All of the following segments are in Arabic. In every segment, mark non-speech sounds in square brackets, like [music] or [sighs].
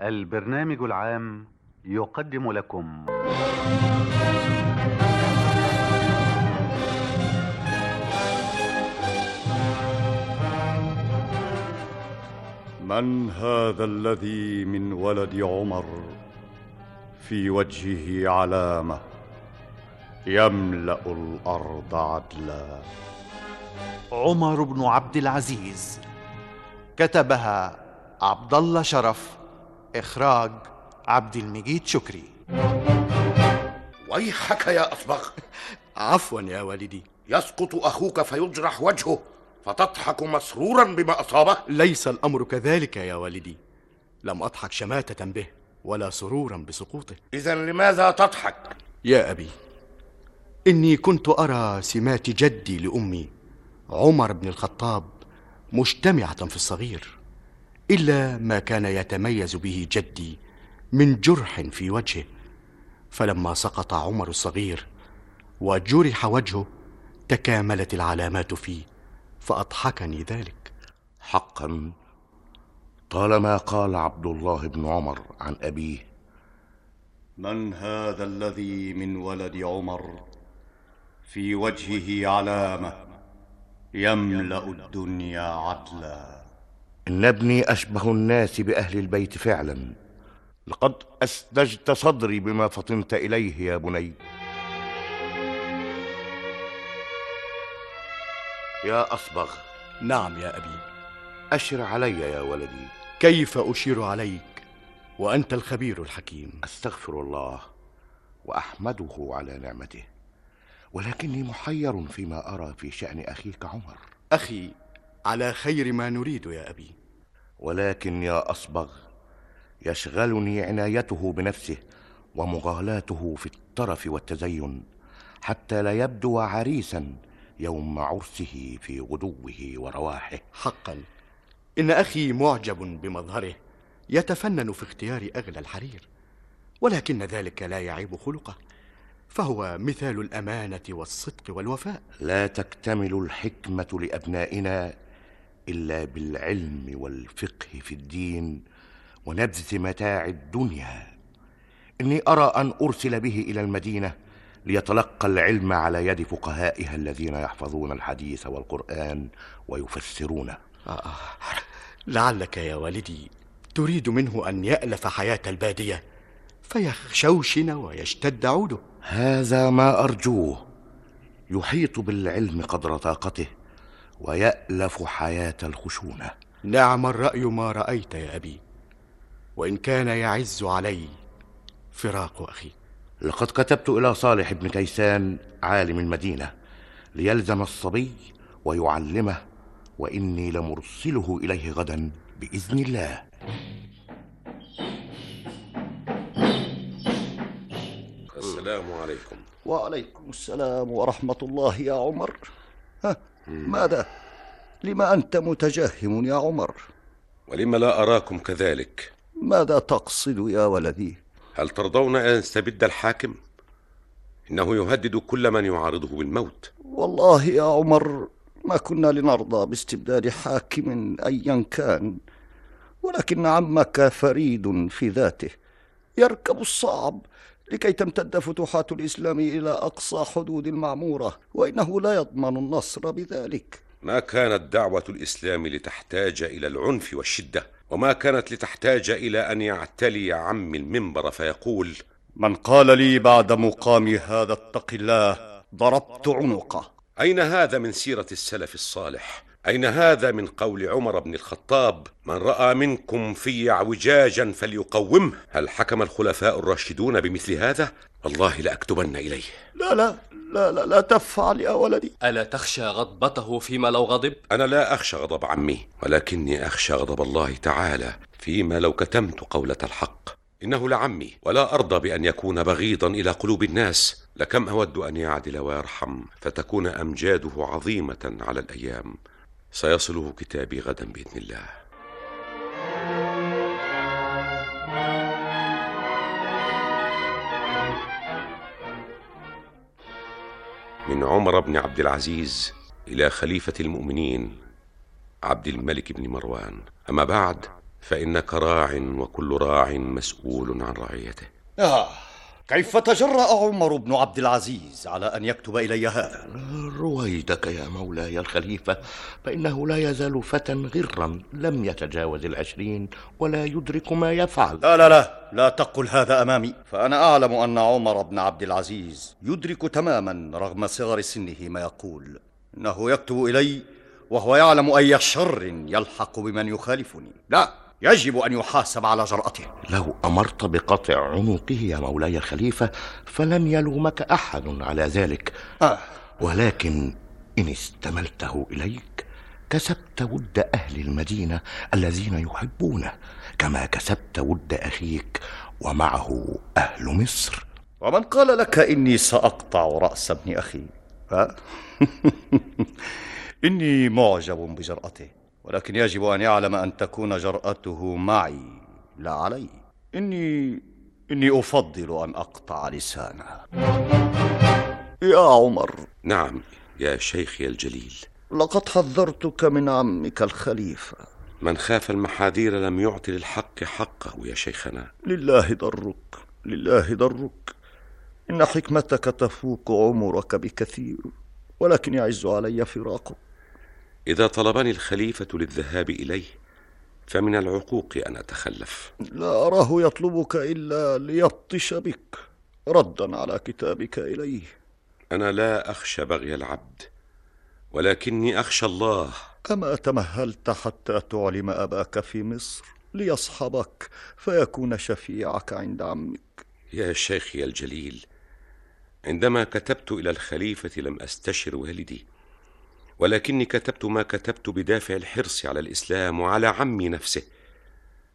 البرنامج العام يقدم لكم. من هذا الذي من ولد عمر في وجهه علامة يملأ الأرض عدلا. عمر بن عبد العزيز كتبها عبد الله شرف. إخراج عبد المجيد شكري. ويحك يا أصبغ. [laughs] عفوا يا والدي. يسقط أخوك فيجرح وجهه فتضحك مسرورا بما أصابه. ليس الأمر كذلك يا والدي. لم أضحك شماتة به ولا سرورا بسقوطه. إذا لماذا تضحك؟ يا أبي إني كنت أرى سمات جدي لأمي عمر بن الخطاب مجتمعة في الصغير. إلا ما كان يتميز به جدي من جرح في وجهه. فلما سقط عمر الصغير وجرح وجهه تكاملت العلامات فيه فأضحكني ذلك. حقا طالما قال عبد الله بن عمر عن أبيه من هذا الذي من ولد عمر في وجهه علامة يملأ الدنيا عدلا. إن ابني أشبه الناس بأهل البيت فعلا. لقد أسدجت صدري بما فطنت إليه يا بني. يا أصبغ. نعم يا أبي. أشر علي يا ولدي. كيف أشير عليك؟ وأنت الخبير الحكيم. أستغفر الله وأحمده على نعمته. ولكني محير فيما أرى في شأن أخيك عمر. أخي على خير ما نريد يا أبي. ولكن يا أصبغ يشغلني عنايته بنفسه ومغالاته في الترف والتزين حتى لا يبدو عريسا يوم عرسه في غدوه ورواحه. حقا. إن أخي معجب بمظهره يتفنن في اختيار أغلى الحرير ولكن ذلك لا يعيب خلقه فهو مثال الأمانة والصدق والوفاء. لا تكتمل الحكمة لأبنائنا إلا بالعلم والفقه في الدين ونبذ متاع الدنيا. إني أرى أن أرسل به إلى المدينة ليتلقى العلم على يد فقهائها الذين يحفظون الحديث والقرآن ويفسرونه. آه لعلك يا والدي تريد منه أن يألف حياة البادية فيخشوشن ويشتد عوده. هذا ما أرجوه. يحيط بالعلم قدر طاقته ويألف حياة الخشونة. نعم الرأي ما رأيت يا أبي وإن كان يعز علي فراق أخي. لقد كتبت إلى صالح بن كيسان عالم المدينة ليلزم الصبي ويعلمه وإني لمرسله إليه غدا بإذن الله. السلام عليكم. وعليكم السلام ورحمة الله يا عمر. ها ماذا؟ لما أنت متجهم يا عمر؟ ولم لا أراكم كذلك ماذا تقصد يا ولدي؟ هل ترضون أن يستبد الحاكم؟ إنه يهدد كل من يعارضه بالموت والله يا عمر ما كنا لنرضى باستبداد حاكم أيا كان ولكن عمك فريد في ذاته يركب الصعب لكي تمتد فتوحات الإسلام إلى أقصى حدود المعمورة وإنه لا يضمن النصر بذلك ما كانت دعوة الإسلام لتحتاج إلى العنف والشدة وما كانت لتحتاج إلى أن يعتلي عمي المنبر فيقول من قال لي بعد مقام هذا اتق الله ضربت عنقه أين هذا من سيرة السلف الصالح؟ أين هذا من قول عمر بن الخطاب؟ من رأى منكم في اعوجاجا فليقومه. هل حكم الخلفاء الراشدون بمثل هذا؟ والله لأكتبن إليه. لا لا لا لا, لا تفعل يا ولدي. ألا تخشى غضبته فيما لو غضب؟ أنا لا أخشى غضب عمي ولكني أخشى غضب الله تعالى فيما لو كتمت قولة الحق. إنه لعمي ولا أرضى بأن يكون بغيضا إلى قلوب الناس. لكم أود أن يعدل ويرحم فتكون أمجاده عظيمة على الأيام. سيصله كتابي غدا بإذن الله. من عمر بن عبد العزيز إلى خليفة المؤمنين عبد الملك بن مروان. أما بعد فإنك راع وكل راع مسؤول عن رعيته. آه. كيف تجرأ عمر بن عبد العزيز على أن يكتب إلي هذا؟ رويدك يا مولاي الخليفة فإنه لا يزال فتى غرا لم يتجاوز العشرين ولا يدرك ما يفعل. لا لا لا لا تقل هذا أمامي. فأنا أعلم أن عمر بن عبد العزيز يدرك تماما رغم صغر سنه ما يقول. إنه يكتب إلي وهو يعلم أي شر يلحق بمن يخالفني. لا. يجب أن يحاسب على جرأته. لو أمرت بقطع عنقه يا مولاي الخليفة فلن يلومك أحد على ذلك. آه. ولكن إن استملته إليك كسبت ود أهل المدينة الذين يحبونه كما كسبت ود أخيك ومعه أهل مصر. ومن قال لك إني سأقطع رأس ابن أخي؟ ها؟ [laughs] إني معجب بجرأته. ولكن يجب أن يعلم أن تكون جرأته معي لا علي. إني إني أفضل أن أقطع لسانه. يا عمر. نعم يا شيخي الجليل. لقد حذرتك من عمك الخليفة. من خاف المحاذير لم يعط للحق حقه يا شيخنا. لله درك لله درك إن حكمتك تفوق عمرك بكثير ولكن يعز علي فراقك. إذا طلبني الخليفة للذهاب إليه فمن العقوق أن أتخلف. لا أراه يطلبك إلا ليبطش بك. ردا على كتابك إليه. أنا لا أخشى بغي العبد ولكني أخشى الله. أما تمهلت حتى تعلم أباك في مصر ليصحبك فيكون شفيعك عند عمك. يا شيخي الجليل عندما كتبت إلى الخليفة لم أستشر والدي. ولكني كتبت ما كتبت بدافع الحرص على الإسلام وعلى عمي نفسه.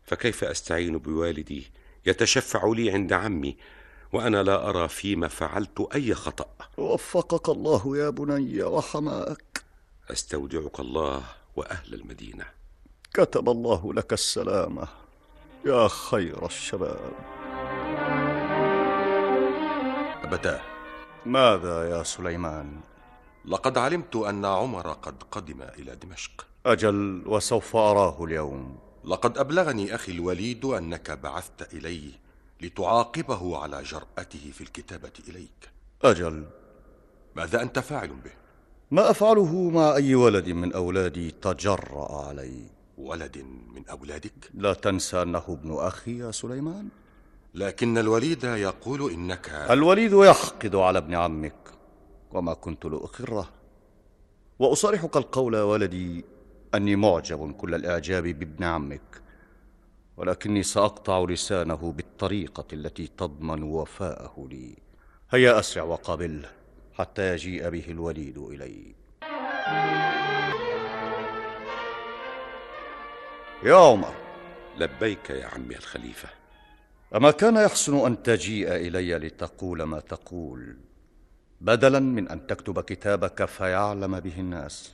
فكيف أستعين بوالدي يتشفع لي عند عمي وأنا لا أرى فيما فعلت أي خطأ؟ وفقك الله يا بني وحماك أستودعك الله وأهل المدينة. كتب الله لك السلامة يا خير الشباب. أبتاه. ماذا يا سليمان؟ لقد علمت أن عمر قد قدم إلى دمشق. أجل وسوف أراه اليوم. لقد أبلغني أخي الوليد أنك بعثت إليه لتعاقبه على جرأته في الكتابة إليك. أجل. ماذا أنت فاعل به؟ ما أفعله مع أي ولد من أولادي تجرأ علي. ولد من أولادك؟ لا تنسى أنه ابن أخي يا سليمان. لكن الوليد يقول إنك الوليد يحقد على ابن عمك. وما كنت لأقره. وأصارحك القول يا ولدي أني معجب كل الإعجاب بابن عمك ولكني سأقطع لسانه بالطريقة التي تضمن وفاءه لي. هيا أسرع وقابله حتى يجيء به الوليد إلي. يا عمر لبيك يا عمي الخليفة. أما كان يحسن أن تجيء إلي لتقول ما تقول؟ بدلا من أن تكتب كتابك فيعلم به الناس.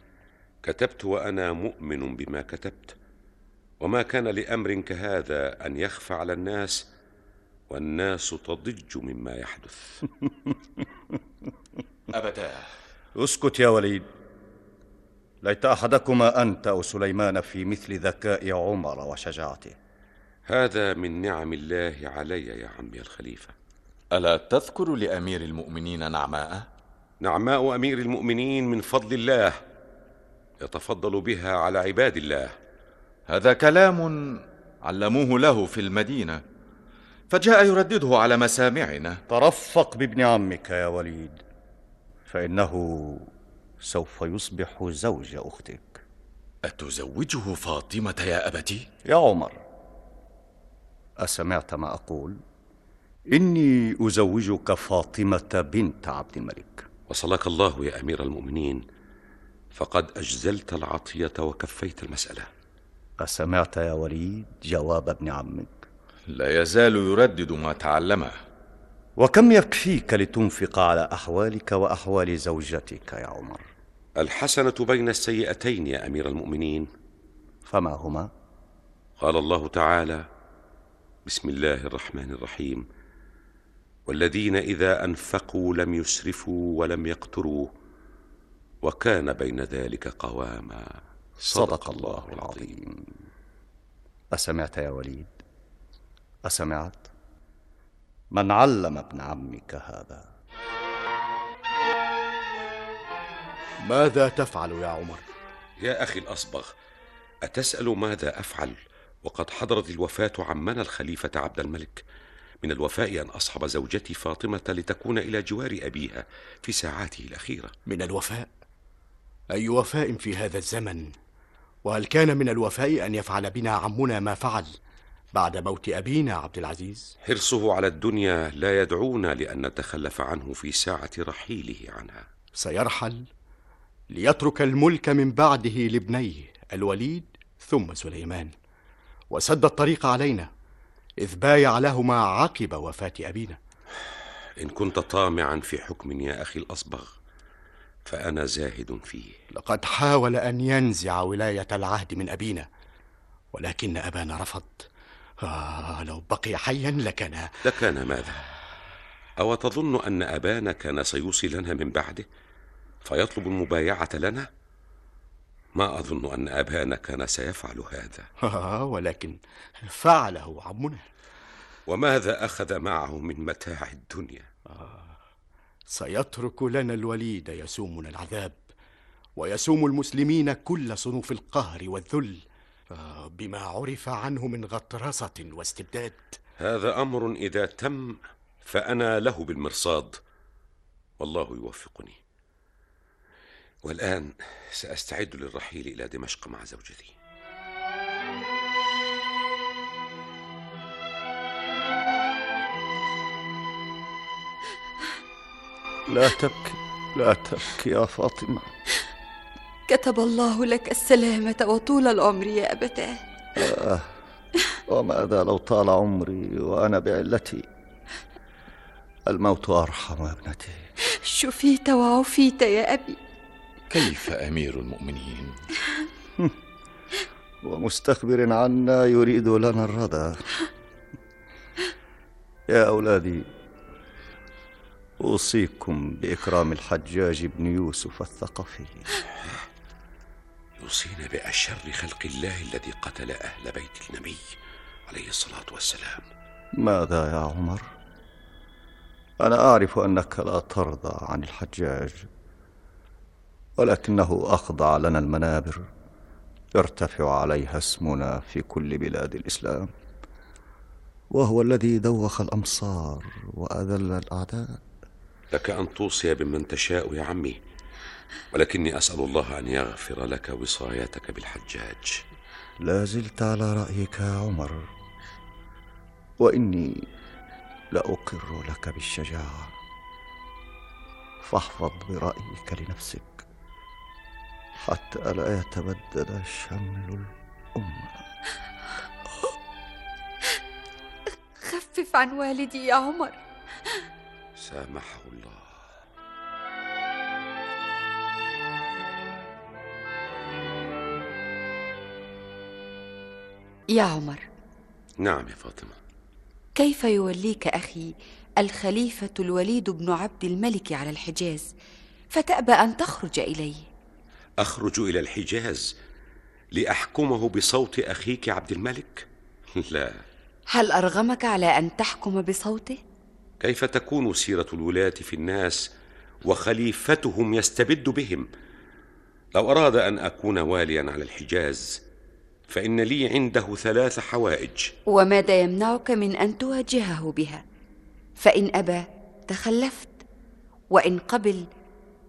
كتبت وأنا مؤمن بما كتبت وما كان لأمر كهذا أن يخفى على الناس والناس تضج مما يحدث. [laughs] أبتاه اسكت يا وليد. ليت أحدكما أنت أو سليمان في مثل ذكاء عمر وشجاعته. هذا من نعم الله علي يا عمي الخليفة. ألا تذكر لأمير المؤمنين نعماء؟ نعماء أمير المؤمنين من فضل الله يتفضل بها على عباد الله هذا كلام علموه له في المدينة فجاء يردده على مسامعنا ترفق بابن عمك يا وليد فإنه سوف يصبح زوج أختك أتزوجه فاطمة يا أبتي؟ يا عمر أسمعت ما أقول؟ إني أزوجك فاطمة بنت عبد الملك وصلك الله يا أمير المؤمنين فقد أجزلت العطية وكفيت المسألة أسمعت يا وليد جواب ابن عمك؟ لا يزال يردد ما تعلمه وكم يكفيك لتنفق على أحوالك وأحوال زوجتك يا عمر؟ الحسنة بين السيئتين يا أمير المؤمنين فما هما؟ قال الله تعالى بسم الله الرحمن الرحيم والذين إذا أنفقوا لم يسرفوا ولم يقتروا وكان بين ذلك قواما. صدق الله العظيم. أسمعت يا وليد؟ أسمعت؟ من علم ابن عمك هذا؟ ماذا تفعل يا عمر؟ يا أخي الأصبغ أتسأل ماذا أفعل؟ وقد حضرت الوفاة عمنا الخليفة عبد الملك. من الوفاء أن أصحب زوجتي فاطمة لتكون إلى جوار أبيها في ساعاته الأخيرة. من الوفاء؟ أي وفاء في هذا الزمن؟ وهل كان من الوفاء أن يفعل بنا عمنا ما فعل بعد موت أبينا عبد العزيز؟ حرصه على الدنيا لا يدعونا لأن نتخلف عنه في ساعة رحيله عنها. سيرحل ليترك الملك من بعده لابنيه الوليد ثم سليمان. وسد الطريق علينا. إذ بايع لهما عقب وفاة أبينا. إن كنت طامعا في حكم يا أخي الأصبغ فأنا زاهد فيه. لقد حاول أن ينزع ولاية العهد من أبينا ولكن أبانا رفض. آه لو بقي حيا لكان. لكان ماذا؟ أو تظن أن أبانا كان سيوصي لنا من بعده؟ فيطلب المبايعة لنا؟ ما أظن أن أبانا كان سيفعل هذا. آه [laughs] ولكن فعله عمنا. وماذا أخذ معه من متاع الدنيا؟ آه سيترك لنا الوليد يسومنا العذاب ويسوم المسلمين كل صنوف القهر والذل آه بما عرف عنه من غطرسة واستبداد. هذا أمر إذا تم فأنا له بالمرصاد والله يوفقني. والآن سأستعد للرحيل إلى دمشق مع زوجتي. لا تبكي لا تبكي يا فاطمة. كتب الله لك السلامة وطول العمر يا أبتاه. آه وماذا لو طال عمري وأنا بعلتي؟ الموت أرحم يا ابنتي. شفيت وعفيت يا أبي. كيف أمير المؤمنين؟ [laughs] ومستخبر عنا يريد لنا الردى [laughs] يا أولادي أوصيكم بإكرام الحجاج بن يوسف الثقفي. [laughs] يوصينا بأشر خلق الله الذي قتل أهل بيت النبي عليه الصلاة والسلام. ماذا يا عمر؟ أنا أعرف أنك لا ترضى عن الحجاج. ولكنه أخضع لنا المنابر. يرتفع عليها اسمنا في كل بلاد الإسلام. وهو الذي دوخ الأمصار وأذل الأعداء. لك أن توصي بمن تشاء يا عمي. ولكني أسأل الله أن يغفر لك وصايتك بالحجاج. لا زلت على رأيك يا عمر. وإني لأقر لك بالشجاعة. فاحفظ برأيك لنفسك. حتى لا يتبدد شمل الأمة خفف عن والدي يا عمر. سامحه الله. يا عمر. نعم يا فاطمة. كيف يوليك أخي الخليفة الوليد بن عبد الملك على الحجاز؟ فتأبى أن تخرج إليه. أخرج إلى الحجاز لأحكمه بصوت أخيك عبد الملك؟ [laughs] لا. هل أرغمك على أن تحكم بصوته؟ كيف تكون سيرة الولاة في الناس وخليفتهم يستبد بهم؟ لو أراد أن أكون واليا على الحجاز فإن لي عنده ثلاث حوائج. وماذا يمنعك من أن تواجهه بها؟ فإن أبى تخلفت. وإن قبل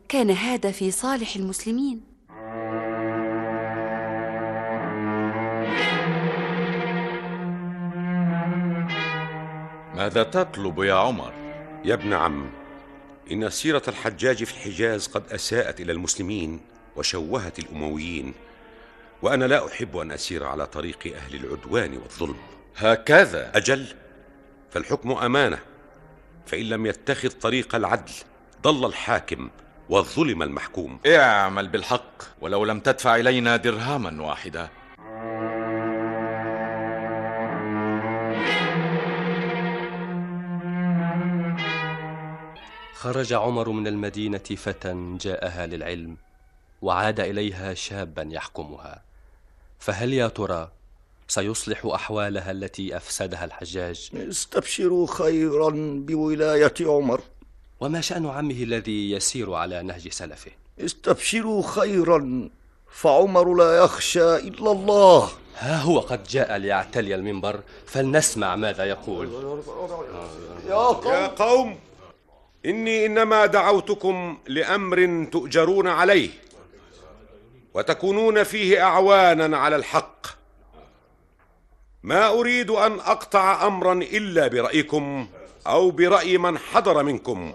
كان هذا في صالح المسلمين. ماذا تطلب يا عمر؟ يا ابن عم إن سيرة الحجاج في الحجاز قد أساءت إلى المسلمين وشوهت الأمويين وأنا لا أحب أن أسير على طريق أهل العدوان والظلم. هكذا. أجل فالحكم أمانة فإن لم يتخذ طريق العدل ضل الحاكم والظلم المحكوم. اعمل بالحق ولو لم تدفع إلينا درهما واحدا. خرج عمر من المدينة فتى جاءها للعلم وعاد إليها شابا يحكمها. فهل يا ترى سيصلح أحوالها التي أفسدها الحجاج؟ استبشروا خيرا بولاية عمر. وما شأن عمه الذي يسير على نهج سلفه؟ استبشروا خيرا فعمر لا يخشى إلا الله. ها هو قد جاء ليعتلي المنبر فلنسمع ماذا يقول. يا قوم, يا قوم. إني إنما دعوتكم لأمر تؤجرون عليه وتكونون فيه أعوانا على الحق. ما أريد أن أقطع أمرا إلا برأيكم أو برأي من حضر منكم.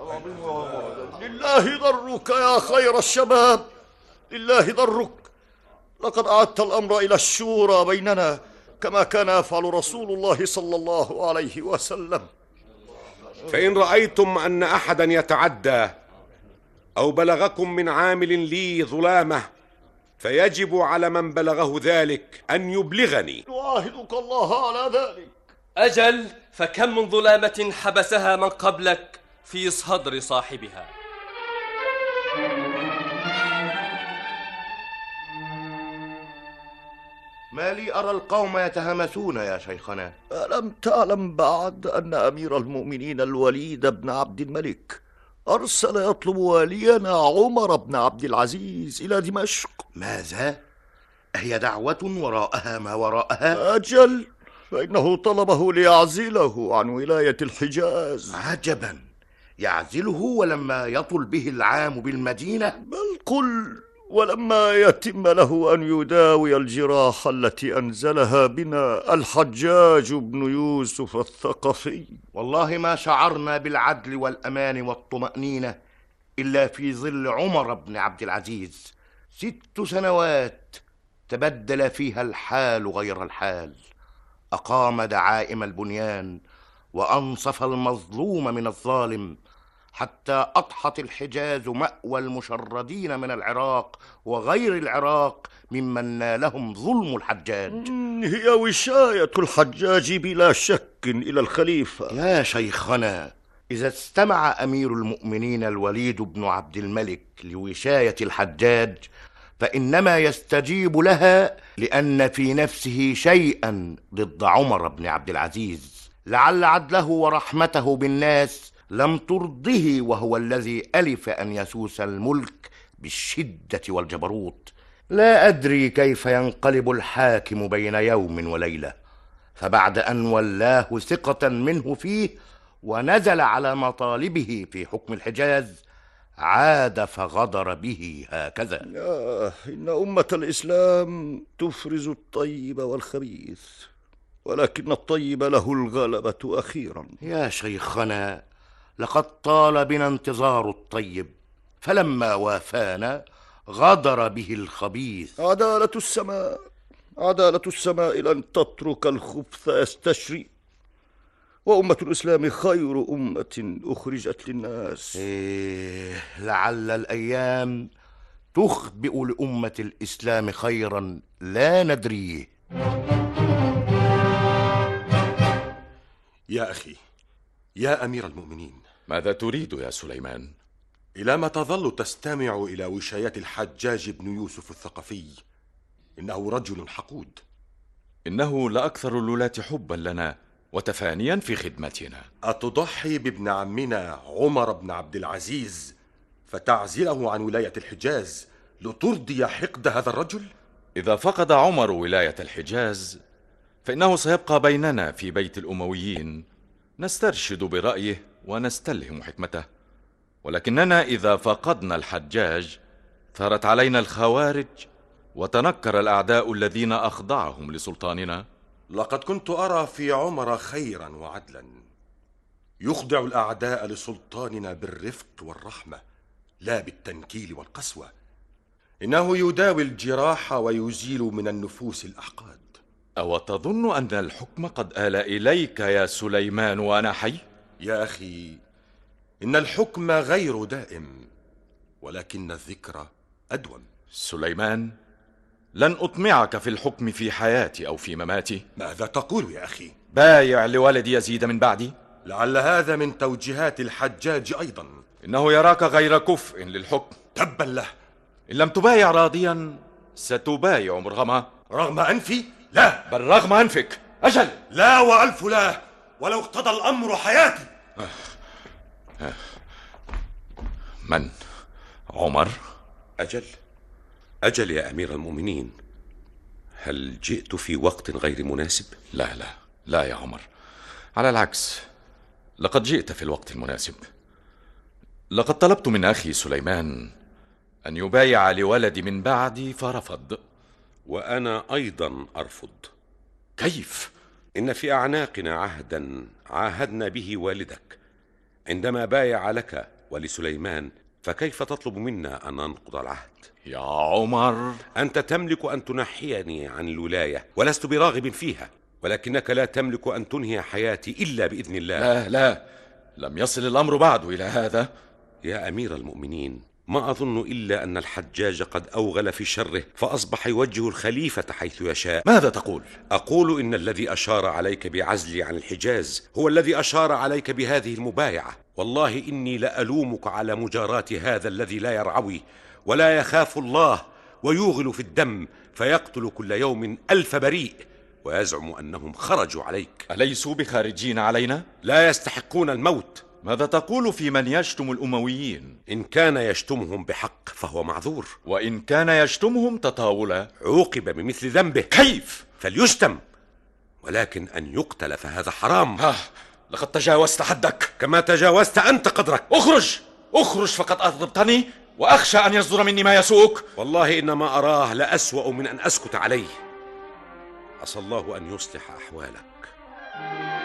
لله ضرك يا خير الشباب لله ضرك. لقد أعدت الأمر إلى الشورى بيننا كما كان يفعل رسول الله صلى الله عليه وسلم. فإن رأيتم أن أحدا يتعدى أو بلغكم من عامل لي ظلامة فيجب على من بلغه ذلك أن يبلغني. نعاهدك الله على ذلك. أجل فكم من ظلامة حبسها من قبلك في صدر صاحبها. ما لي أرى القوم يتهمسون يا شيخنا. ألم تعلم بعد أن أمير المؤمنين الوليد بن عبد الملك أرسل يطلب والينا عمر بن عبد العزيز إلى دمشق؟ ماذا؟ أهي دعوة وراءها ما وراءها؟ أجل فإنه طلبه ليعزله عن ولاية الحجاز. عجبا. يعزله ولما يطل به العام بالمدينة؟ بل قل ولما يتم له أن يداوي الجراح التي أنزلها بنا الحجاج بن يوسف الثقفي. والله ما شعرنا بالعدل والأمان والطمأنينة إلا في ظل عمر بن عبد العزيز. ست سنوات تبدل فيها الحال غير الحال. أقام دعائم البنيان وأنصف المظلوم من الظالم حتى أضحت الحجاز مأوى المشردين من العراق وغير العراق ممن نالهم ظلم الحجاج. هي وشاية الحجاج بلا شك إلى الخليفة. يا شيخنا إذا استمع أمير المؤمنين الوليد بن عبد الملك لوشاية الحجاج فإنما يستجيب لها لأن في نفسه شيئا ضد عمر بن عبد العزيز. لعل عدله ورحمته بالناس لم ترضه وهو الذي ألف أن يسوس الملك بالشدة والجبروت. لا أدري كيف ينقلب الحاكم بين يوم وليلة. فبعد أن ولاه ثقة منه فيه ونزل على مطالبه في حكم الحجاز عاد فغدر به هكذا. آه إن أمة الإسلام تفرز الطيب والخبيث ولكن الطيب له الغلبة أخيرا. يا شيخنا لقد طال بنا انتظار الطيب فلما وافانا غدر به الخبيث. عدالة السماء عدالة السماء لن تترك الخبث يستشري وأمة الإسلام خير أمة أخرجت للناس. إيه لعل الأيام تخبئ لأمة الإسلام خيرا لا ندريه. يا أخي يا أمير المؤمنين ماذا تريد يا سليمان؟ إلى ما تظل تستمع إلى وشايات الحجاج بن يوسف الثقفي إنه رجل حقود إنه لأكثر الولاة حبا لنا وتفانيا في خدمتنا أتضحي بابن عمنا عمر بن عبد العزيز فتعزله عن ولاية الحجاز لترضي حقد هذا الرجل؟ إذا فقد عمر ولاية الحجاز فإنه سيبقى بيننا في بيت الأمويين نسترشد برأيه ونستلهم حكمته. ولكننا إذا فقدنا الحجاج ثارت علينا الخوارج وتنكر الأعداء الذين أخضعهم لسلطاننا. لقد كنت أرى في عمر خيرا وعدلا. يخضع الأعداء لسلطاننا بالرفق والرحمة لا بالتنكيل والقسوة. إنه يداوي الجراح ويزيل من النفوس الأحقاد. أو تظن أن الحكم قد آل إليك يا سليمان وأنا حي؟ يا أخي إن الحكم غير دائم ولكن الذكر أدوم. سليمان لن أطمعك في الحكم في حياتي أو في مماتي. ماذا تقول يا أخي؟ بايع لولد يزيد من بعدي. لعل هذا من توجيهات الحجاج أيضا. إنه يراك غير كفء للحكم. تبا له. إن لم تبايع راضيا ستبايع مرغما. رغم أنفي لا. بل رغم أنفك. أجل. لا وألف لا. ولو اقتضى الأمر حياتي. من؟ عمر؟ أجل. أجل يا أمير المؤمنين. هل جئت في وقت غير مناسب؟ لا لا. لا يا عمر. على العكس. لقد جئت في الوقت المناسب. لقد طلبت من أخي سليمان أن يبايع لولدي من بعدي فرفض. وأنا أيضا أرفض. كيف؟ إن في أعناقنا عهدا عاهدنا به والدك. عندما بايع لك ولسليمان فكيف تطلب منا أن ننقض العهد؟ يا عمر. أنت تملك أن تنحيني عن الولاية ولست براغب فيها ولكنك لا تملك أن تنهي حياتي إلا بإذن الله. لا لا. لم يصل الأمر بعد إلى هذا. يا أمير المؤمنين ما أظن إلا أن الحجاج قد أوغل في شره فأصبح يوجه الخليفة حيث يشاء ماذا تقول؟ أقول إن الذي أشار عليك بعزلي عن الحجاز هو الذي أشار عليك بهذه المبايعة والله إني لألومك على مجاراة هذا الذي لا يرعوي ولا يخاف الله ويوغل في الدم فيقتل كل يوم ألف بريء ويزعم أنهم خرجوا عليك أليسوا بخارجين علينا؟ لا يستحقون الموت ماذا تقول في من يشتم الأمويين؟ إن كان يشتمهم بحق فهو معذور. وإن كان يشتمهم تطاولا عوقب بمثل ذنبه. كيف؟ فليشتم ولكن أن يقتل فهذا حرام. آه لقد تجاوزت حدك. كما تجاوزت أنت قدرك. أخرج! أخرج فقد أغضبتني وأخشى أن يصدر مني ما يسوءك. والله إن ما أراه لأسوأ من أن أسكت عليه. عسى الله أن يصلح أحوالك.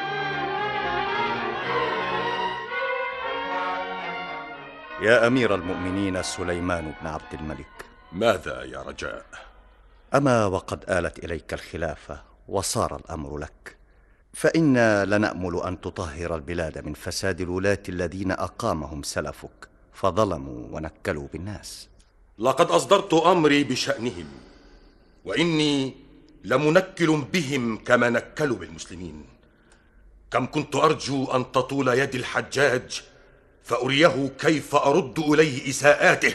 يا أمير المؤمنين سليمان بن عبد الملك. ماذا يا رجاء؟ أما وقد آلت إليك الخلافة وصار الأمر لك فإنا لنأمل أن تطهر البلاد من فساد الولاة الذين أقامهم سلفك فظلموا ونكلوا بالناس. لقد أصدرت أمري بشأنهم وإني لمنكل بهم كما نكلوا بالمسلمين. كم كنت أرجو أن تطول يد الحجاج فأريه كيف أرد إليه إساءاته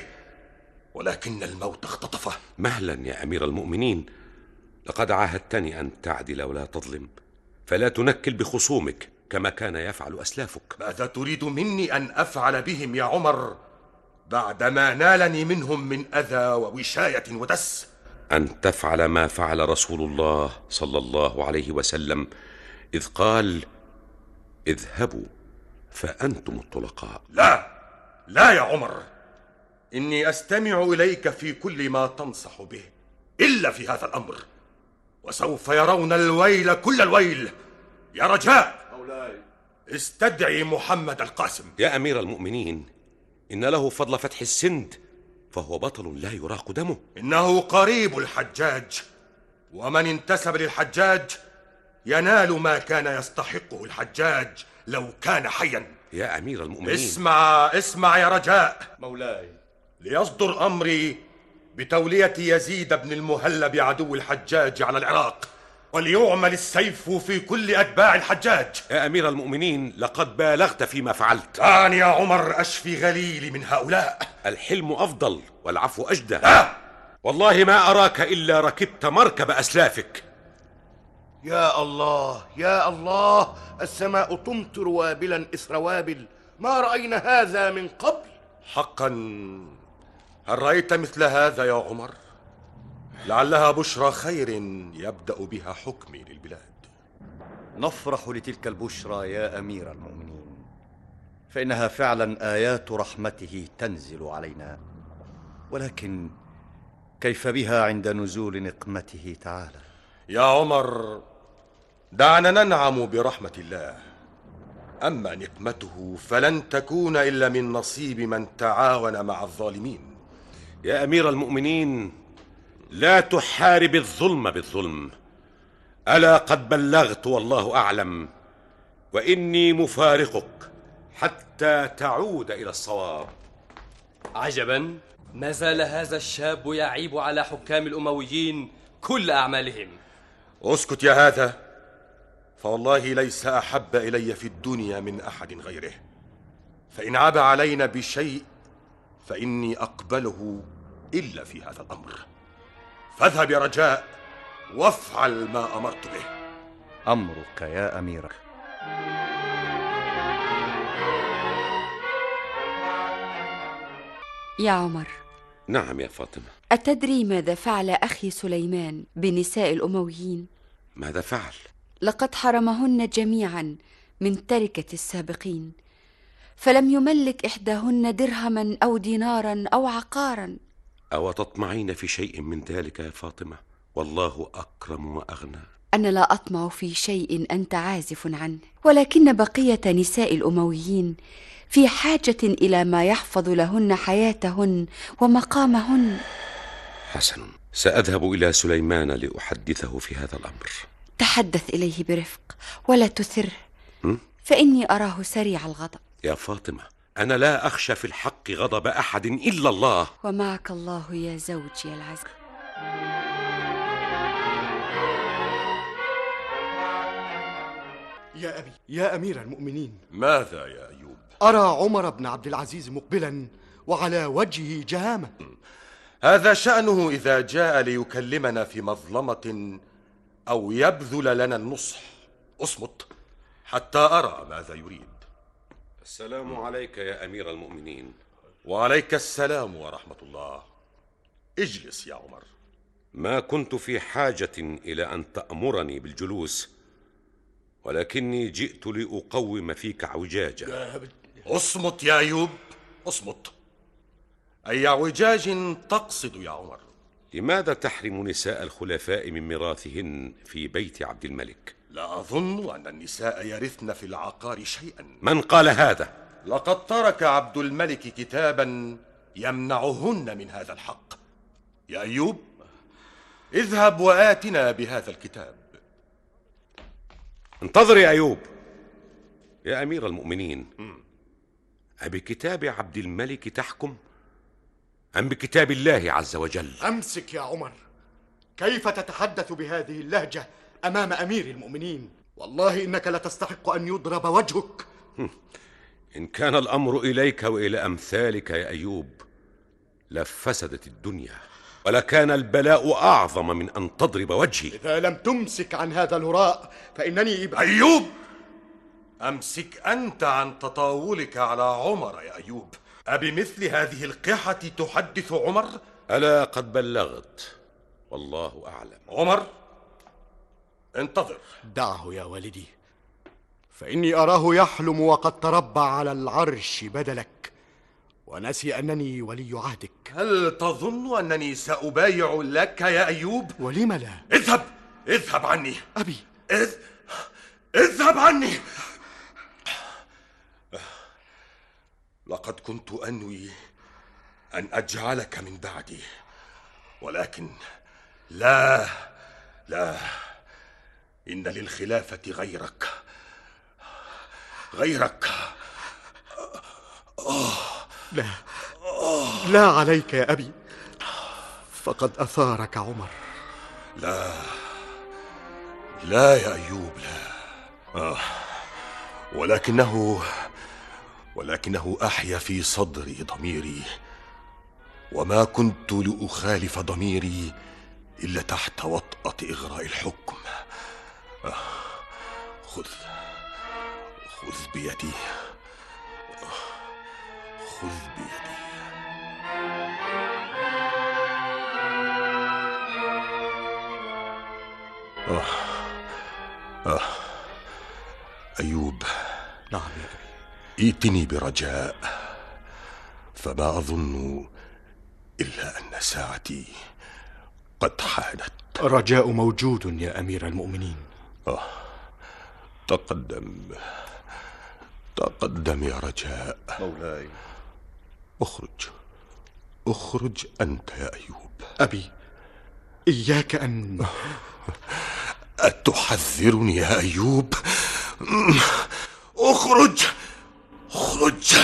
ولكن الموت اختطفه. مهلا يا أمير المؤمنين لقد عاهدتني أن تعدل ولا تظلم فلا تنكل بخصومك كما كان يفعل أسلافك. ماذا تريد مني أن أفعل بهم يا عمر بعدما نالني منهم من أذى ووشاية ودس؟ أن تفعل ما فعل رسول الله صلى الله عليه وسلم إذ قال اذهبوا فأنتم الطلقاء. لا لا يا عمر. إني أستمع إليك في كل ما تنصح به إلا في هذا الأمر. وسوف يرون الويل كل الويل. يا رجاء! مولاي. استدعي محمد القاسم. يا أمير المؤمنين إن له فضل فتح السند فهو بطل لا يراق دمه. إنه قريب الحجاج. ومن انتسب للحجاج ينال ما كان يستحقه الحجاج. لو كان حيا. يا أمير المؤمنين. اسمع اسمع يا رجاء. مولاي. ليصدر أمري بتولية يزيد بن المهلب عدو الحجاج على العراق وليعمل السيف في كل أتباع الحجاج. يا أمير المؤمنين لقد بالغت فيما فعلت. دعني يا عمر أشفي غليلي من هؤلاء. الحلم أفضل والعفو أجدى. لا! والله ما أراك إلا ركبت مركب أسلافك. يا الله يا الله السماء تمطر وابلا إثر وابل. ما رأينا هذا من قبل؟ حقا هل رأيت مثل هذا يا عمر؟ لعلها بشرى خير يبدأ بها حكمي للبلاد. نفرح لتلك البشرى يا أمير المؤمنين فإنها فعلا آيات رحمته تنزل علينا. ولكن كيف بها عند نزول نقمته تعالى؟ يا عمر دعنا ننعم برحمة الله. أما نقمته فلن تكون إلا من نصيب من تعاون مع الظالمين. يا أمير المؤمنين لا تحارب الظلم بالظلم. ألا قد بلغت والله أعلم. وإني مفارقك حتى تعود إلى الصواب. عجبا ما زال هذا الشاب يعيب على حكام الأمويين كل أعمالهم. أسكت يا هذا. فوالله ليس أحب إلي في الدنيا من أحد غيره. فإن عاب علينا بشيء فإني أقبله إلا في هذا الأمر. فاذهب يا رجاء وافعل ما أمرت به. أمرك يا أميرة يا عمر. نعم يا فاطمة. أتدري ماذا فعل أخي سليمان بنساء الأمويين؟ ماذا فعل؟ لقد حرمهن جميعا من تركة السابقين فلم يملك إحداهن درهما أو دينارا أو عقارا. أو تطمعين في شيء من ذلك يا فاطمة؟ والله أكرم وأغنى. أنا لا أطمع في شيء أنت عازف عنه ولكن بقية نساء الأمويين في حاجة إلى ما يحفظ لهن حياتهن ومقامهن. حسن سأذهب إلى سليمان لأحدثه في هذا الأمر. تحدث إليه برفق ولا تثره? فإني أراه سريع الغضب. يا فاطمة أنا لا أخشى في الحق غضب أحد إلا الله. ومعك الله يا زوجي العزيز. يا أبي يا أمير المؤمنين. ماذا يا أيوب؟ أرى عمر بن عبد العزيز مقبلا وعلى وجهه جهامة. هذا شأنه إذا جاء ليكلمنا في مظلمة أو يبذل لنا النصح. أصمت حتى أرى ماذا يريد. السلام عليك يا أمير المؤمنين. وعليك السلام ورحمة الله. اجلس يا عمر. ما كنت في حاجة إلى أن تأمرني بالجلوس ولكني جئت لأقوم فيك اعوجاجا أصمت يا أيوب. أصمت. أي اعوجاج تقصد يا عمر؟ لماذا تحرم نساء الخلفاء من ميراثهن في بيت عبد الملك؟ لا أظن أن النساء يرثن في العقار شيئا. من قال هذا؟ لقد ترك عبد الملك كتابا يمنعهن من هذا الحق. يا أيوب اذهب وآتنا بهذا الكتاب. انتظر يا أيوب. يا أمير المؤمنين أبكتاب عبد الملك تحكم؟ أم بكتاب الله عز وجل؟ أمسك يا عمر. كيف تتحدث بهذه اللهجة أمام أمير المؤمنين؟ والله إنك لتستحق أن يضرب وجهك. إن كان الأمر إليك وإلى أمثالك يا أيوب لفسدت الدنيا ولكان البلاء أعظم من أن تضرب وجهي. إذا لم تمسك عن هذا الهراء فإنني إب... أيوب! أمسك أنت عن تطاولك على عمر يا أيوب. أبمثل هذه القحة تحدث عمر؟ ألا قد بلغت والله أعلم. عمر انتظر. دعه يا والدي. فإني أراه يحلم وقد تربع على العرش بدلك ونسي أنني ولي عهدك. هل تظن أنني سأبايع لك يا أيوب؟ ولم لا؟ اذهب! اذهب عني! أبي! اذ... اذهب عني! لقد كنت أنوي أن أجعلك من بعدي ولكن لا لا إن للخلافة غيرك غيرك. لا لا عليك يا أبي. فقد أثارك عمر. لا لا يا أيوب لا. آه. ولكنه ولكنه أحيا في صدري ضميري وما كنت لأخالف ضميري إلا تحت وطأة إغراء الحكم آه. خذ خذ بيدي خذ بيدي آه. آه. أيوب نعم يا أبي ائتني برجاء فما أظن إلا أن ساعتي قد حانت. الرجاء موجود يا أمير المؤمنين. آه. تقدم تقدم يا رجاء. مولاي. أخرج أخرج أنت يا أيوب. أبي إياك أن أتحذرني يا أيوب؟ أخرج! اخرج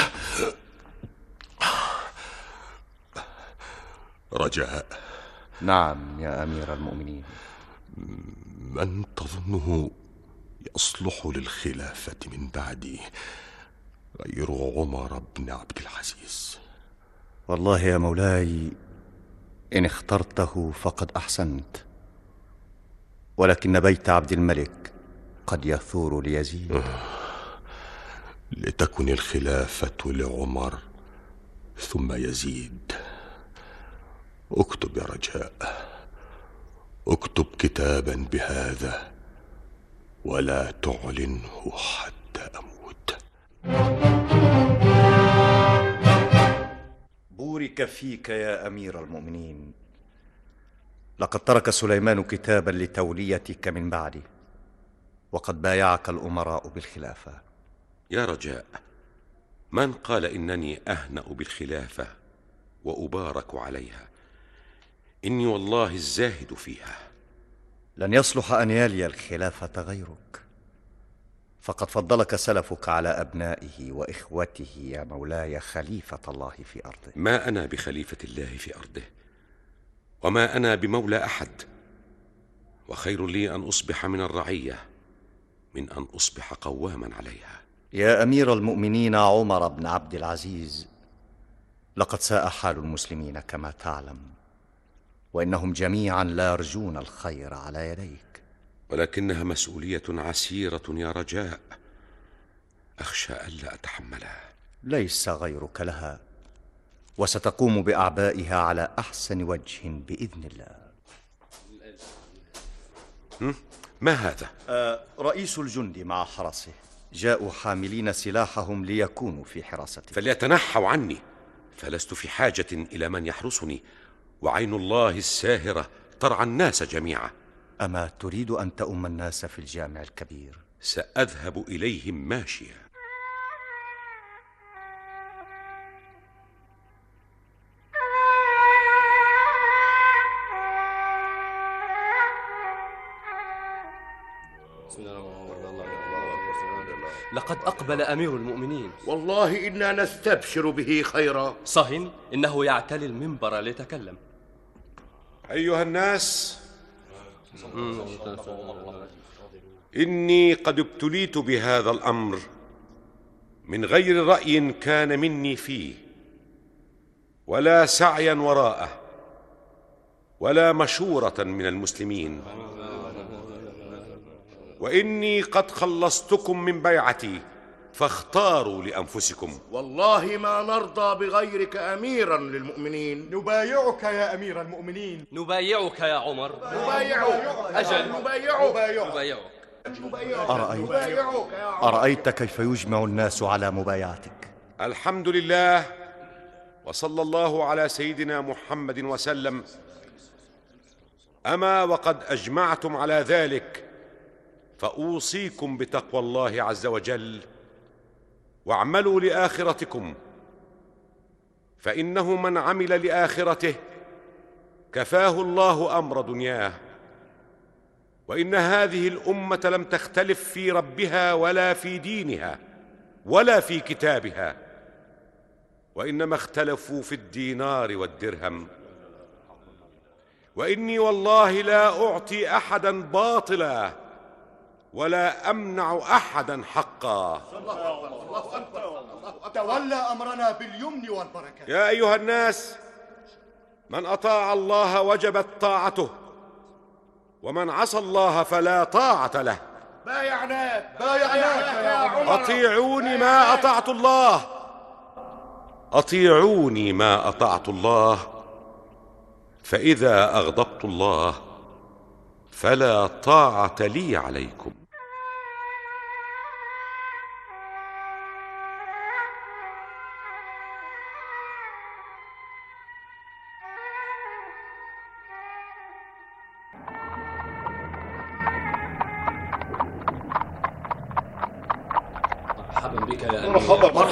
رجاء نعم يا أمير المؤمنين. من تظنه يصلح للخلافة من بعدي غير عمر بن عبد العزيز. والله يا مولاي إن اخترته فقد أحسنت ولكن بيت عبد الملك قد يثور ليزيد. لتكن الخلافة لعمر ثم يزيد. اكتب يا رجاء اكتب كتابا بهذا ولا تعلنه حتى أموت. بورك فيك يا أمير المؤمنين. لقد ترك سليمان كتابا لتوليتك من بعده وقد بايعك الأمراء بالخلافة. يا رجاء من قال إنني أهنأ بالخلافة وأبارك عليها؟ إني والله الزاهد فيها. لن يصلح أن يلي الخلافة غيرك. فقد فضلك سلفك على أبنائه وإخوته يا مولاي خليفة الله في أرضه. ما أنا بخليفة الله في أرضه وما أنا بمولى أحد وخير لي أن أصبح من الرعية من أن أصبح قواما عليها. يا أمير المؤمنين عمر بن عبد العزيز لقد ساء حال المسلمين كما تعلم وإنهم جميعا لا يرجون الخير على يديك. ولكنها مسؤولية عسيرة يا رجاء. أخشى الا أتحملها. ليس غيرك لها وستقوم بأعبائها على أحسن وجه بإذن الله؟ ما هذا؟ آه رئيس الجند مع حرسه. جاءوا حاملين سلاحهم ليكونوا في حراستك فليتنحوا عني. فلست في حاجة إلى من يحرسني. وعين الله الساهرة ترعى الناس جميعا. أما تريد أن تؤم الناس في الجامع الكبير؟ سأذهب إليهم ماشيا. لقد أقبل أمير المؤمنين. والله إنا نستبشر به خيرا. صهن إنه يعتلي المنبر ليتكلم. أيها الناس. إني قد ابتليت بهذا الأمر. من غير رأي كان مني فيه. ولا سعيا وراءه. ولا مشورة من المسلمين. وإني قد خلصتكم من بيعتي فاختاروا لأنفسكم. والله ما نرضى بغيرك أميرا للمؤمنين. نبايعك يا أمير المؤمنين. نبايعك يا عمر. نبايعك. أجل. نبايعك. نبايعك. أرأيت أرأيت كيف يجمع الناس على مبايعتك؟ الحمد لله وصلى الله على سيدنا محمد وسلم. أما وقد أجمعتم على ذلك فأوصيكم بتقوى الله عز وجل واعملوا لآخرتكم فإنه من عمل لآخرته كفاه الله أمر دنياه وإن هذه الأمة لم تختلف في ربها ولا في دينها ولا في كتابها وإنما اختلفوا في الدينار والدرهم وإني والله لا أعطي أحدا باطلا ولا أمنع أحدا حقا. تولى أمرنا باليمن والبركة. يا أيها الناس من أطاع الله وجبت طاعته ومن عصى الله فلا طاعة له. بايعناك. بايعناك يا عمر. أطيعوني ما أطعت الله. أطيعوني ما أطعت الله. فإذا أغضبت الله فلا طاعة لي عليكم.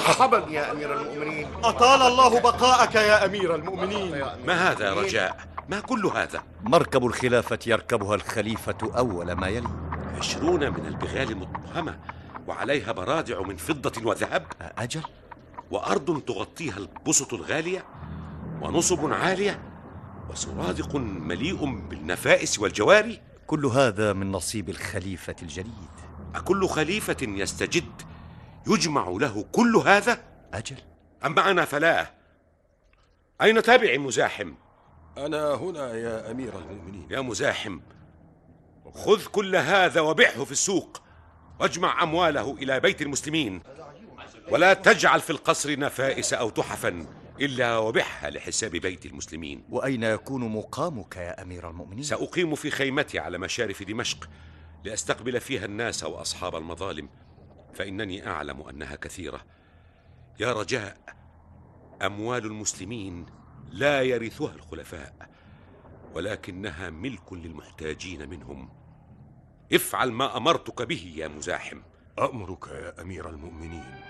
مرحبا يا أمير المؤمنين. أطال الله بقاءك يا أمير المؤمنين. ما هذا يا رجاء؟ ما كل هذا؟ مركب الخلافة يركبها الخليفة أول ما يلي. عشرون من البغال المطهمة وعليها برادع من فضة وذهب. أجل؟ وأرض تغطيها البسط الغالية ونصب عالية وسرادق مليء بالنفائس والجواري. كل هذا من نصيب الخليفة الجديد أكل خليفة يستجد يجمع له كل هذا؟ أجل. أما أنا فلا أين تابعي مزاحم؟ أنا هنا يا أمير المؤمنين. يا مزاحم خذ كل هذا وبعه في السوق. واجمع أمواله إلى بيت المسلمين. ولا تجعل في القصر نفائس أو تحفا إلا وبعها لحساب بيت المسلمين. وأين يكون مقامك يا أمير المؤمنين؟ سأقيم في خيمتي على مشارف دمشق لأستقبل فيها الناس وأصحاب المظالم. فإنني أعلم أنها كثيرة. يا رجاء أموال المسلمين لا يرثها الخلفاء ولكنها ملك للمحتاجين منهم. افعل ما أمرتك به يا مزاحم. أمرك يا أمير المؤمنين.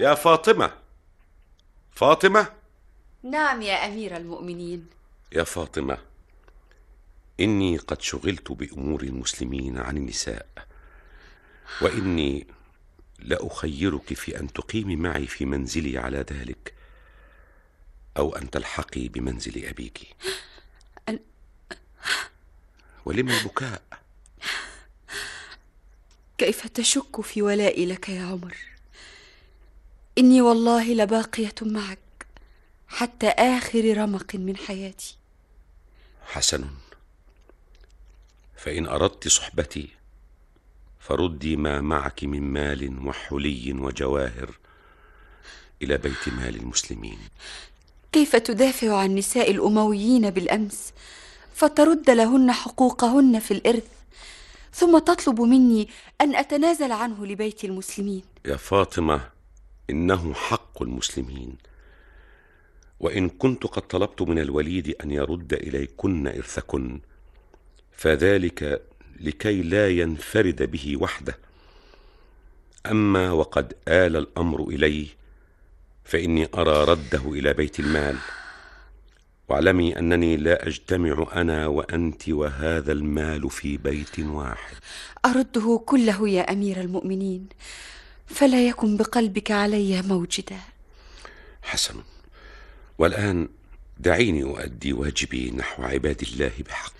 يا فاطمة. فاطمة. نعم يا أمير المؤمنين. يا فاطمة إني قد شغلت بأمور المسلمين عن النساء وإني لأخيرك في أن تقيمي معي في منزلي على ذلك أو أن تلحقي بمنزل أبيك. ولم البكاء؟ كيف تشك في ولائي لك يا عمر؟ إني والله لباقية معك حتى آخر رمق من حياتي. حسن فإن أردت صحبتي فردي ما معك من مال وحلي وجواهر إلى بيت مال المسلمين. كيف تدافع عن نساء الأمويين بالأمس؟ فترد لهن حقوقهن في الإرث ثم تطلب مني أن أتنازل عنه لبيت المسلمين. يا فاطمة إنه حق المسلمين. وإن كنت قد طلبت من الوليد أن يرد إليكن إرثكن فذلك لكي لا ينفرد به وحده. أما وقد آل الأمر إليه فإني أرى رده إلى بيت المال. واعلمي أنني لا أجتمع أنا وأنت وهذا المال في بيت واحد. أرده كله يا أمير المؤمنين. فلا يكن بقلبك علي موجدا. حسن والآن دعيني أؤدي واجبي نحو عباد الله بحق.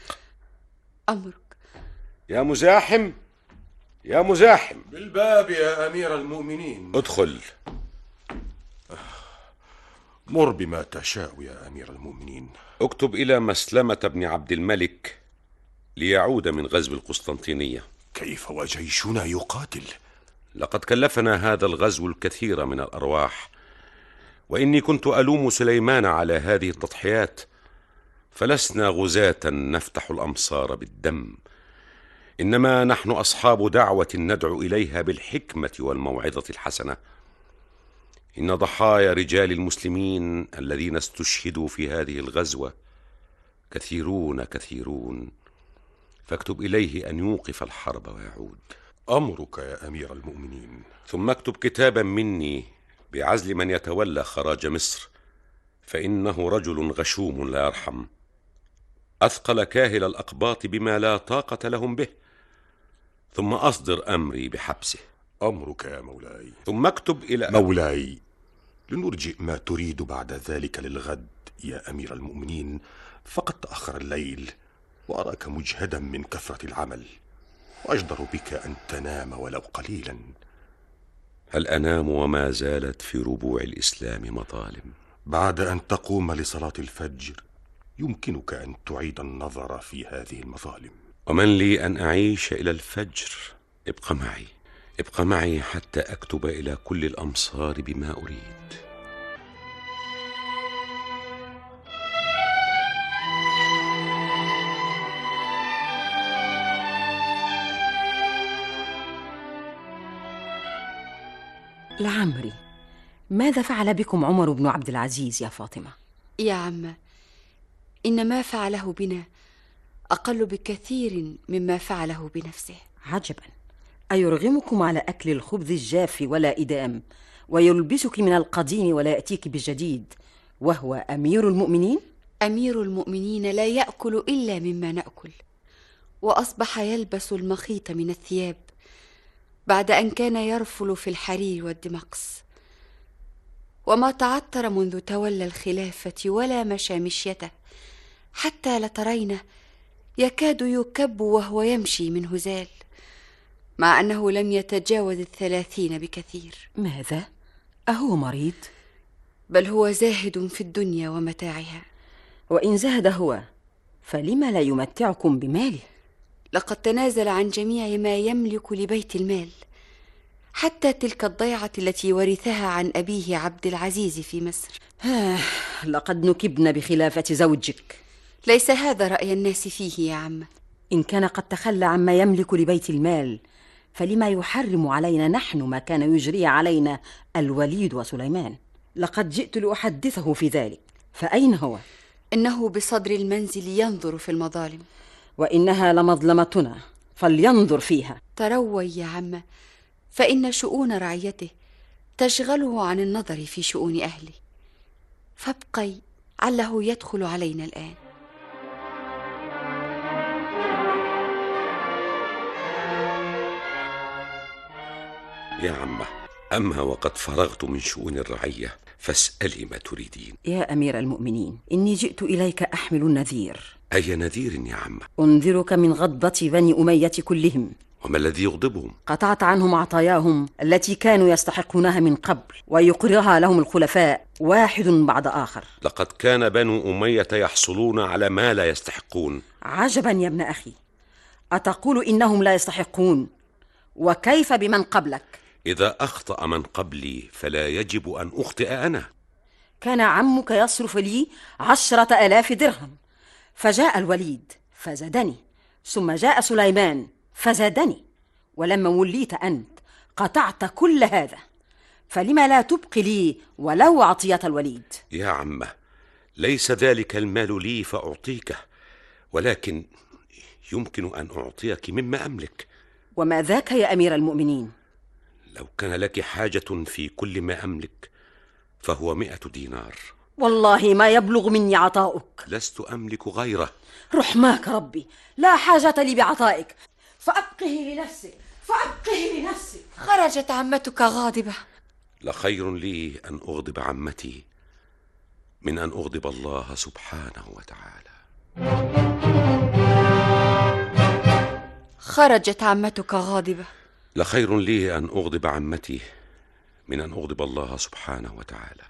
أمرك. يا مزاحم يا مزاحم. بالباب يا أمير المؤمنين. ادخل. مر بما تشاء يا أمير المؤمنين. اكتب إلى مسلمة بن عبد الملك ليعود من غزو القسطنطينية. كيف وجيشنا يقاتل؟ لقد كلفنا هذا الغزو الكثير من الأرواح وإني كنت ألوم سليمان على هذه التضحيات فلسنا غزاة نفتح الأمصار بالدم. إنما نحن أصحاب دعوة ندعو إليها بالحكمة والموعظة الحسنة. إن ضحايا رجال المسلمين الذين استشهدوا في هذه الغزوة كثيرون كثيرون فاكتب إليه أن يوقف الحرب ويعود. أمرك يا أمير المؤمنين. ثم اكتب كتابا مني بعزل من يتولى خراج مصر فإنه رجل غشوم لا يرحم. أثقل كاهل الأقباط بما لا طاقة لهم به. ثم أصدر أمري بحبسه. أمرك يا مولاي. ثم اكتب إلى مولاي لنرجئ ما تريد بعد ذلك للغد يا أمير المؤمنين. فقد تأخر الليل وأراك مجهدا من كثرة العمل. وأجدر بك أن تنام ولو قليلا. هل أنام وما زالت في ربوع الإسلام مظالم بعد أن تقوم لصلاة الفجر يمكنك أن تعيد النظر في هذه المظالم. ومن لي أن أعيش إلى الفجر؟ ابق معي. ابق معي حتى أكتب إلى كل الأمصار بما أريد. لعمري ماذا فعل بكم عمر بن عبد العزيز يا فاطمة؟ يا عمة إن ما فعله بنا أقل بكثير مما فعله بنفسه عجبا أيرغمكم على أكل الخبز الجاف ولا إدام ويلبسك من القديم ولا يأتيك بالجديد وهو أمير المؤمنين؟ أمير المؤمنين لا يأكل إلا مما نأكل وأصبح يلبس المخيط من الثياب بعد أن كان يرفل في الحرير والدمقس وما تعطر منذ تولى الخلافة ولا مشى مشيته حتى لترينه يكاد يكب وهو يمشي من هزال مع أنه لم يتجاوز الثلاثين بكثير ماذا؟ أهو مريض؟ بل هو زاهد في الدنيا ومتاعها وإن زهد هو فلما لا يمتعكم بماله؟ لقد تنازل عن جميع ما يملك لبيت المال حتى تلك الضيعة التي ورثها عن أبيه عبد العزيز في مصر. آه لقد نكبن بخلافة زوجك. ليس هذا رأي الناس فيه يا عم. إن كان قد تخلى عما يملك لبيت المال فلما يحرم علينا نحن ما كان يجري علينا الوليد وسليمان؟ لقد جئت لأحدثه في ذلك فأين هو؟ إنه بصدر المنزل ينظر في المظالم. وإنها لمظلمتنا. فلينظر فيها. تروي يا عم فإن شؤون رعيته تشغله عن النظر في شؤون أهله فابقي عله يدخل علينا الآن. يا عمه أما وقد فرغت من شؤون الرعية فاسألي ما تريدين. يا أمير المؤمنين إني جئت إليك أحمل النذير. أي نذير يا عمة؟ أنذرك من غضبة بني أمية كلهم. وما الذي يغضبهم؟ قطعت عنهم عطاياهم التي كانوا يستحقونها من قبل ويقرها لهم الخلفاء واحد بعد آخر. لقد كان بنو أمية يحصلون على ما لا يستحقون. عجبا يا ابن أخي أتقول إنهم لا يستحقون؟ وكيف بمن قبلك؟ إذا أخطأ من قبلي فلا يجب أن أخطئ أنا. كان عمك يصرف لي عشرة آلاف درهم. فجاء الوليد فزادني. ثم جاء سليمان فزادني. ولما وليت أنت قطعت كل هذا. فلما لا تبقي لي ولو عطية الوليد؟ يا عمة ليس ذلك المال لي فأعطيكه ولكن يمكن أن أعطيك مما أملك. وما ذاك يا أمير المؤمنين؟ لو كان لك حاجة في كل ما أملك فهو مئة دينار. والله ما يبلغ مني عطاؤك. لست أملك غيره. رحماك ربي. لا حاجة لي بعطائك. فأبقه لنفسك فأبقه لنفسك خرجت عمتك غاضبة. لخير لي أن أغضب عمتي من أن أغضب الله سبحانه وتعالى. خرجت عمتك غاضبة. لخير لي أن أغضب عمتي من أن أغضب الله سبحانه وتعالى.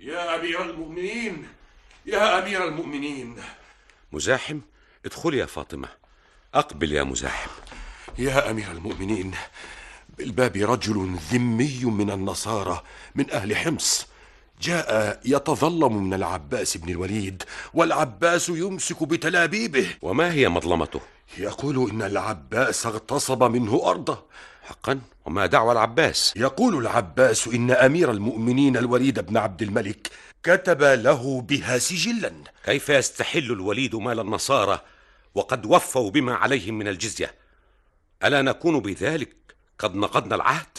يا أمير المؤمنين يا أمير المؤمنين. مزاحم؟ ادخل يا فاطمة. أقبل يا مزاحم. يا أمير المؤمنين بالباب رجل ذمي من النصارى من أهل حمص. جاء يتظلم من العباس بن الوليد والعباس يمسك بتلابيبه. وما هي مظلمته؟ يقول إن العباس اغتصب منه أرضه. حقا؟ وما دعوى العباس. يقول العباس إن أمير المؤمنين الوليد بن عبد الملك كتب له بها سجلا. كيف يستحل الوليد مال النصارى وقد وفوا بما عليهم من الجزية؟ ألا نكون بذلك قد نقضنا العهد؟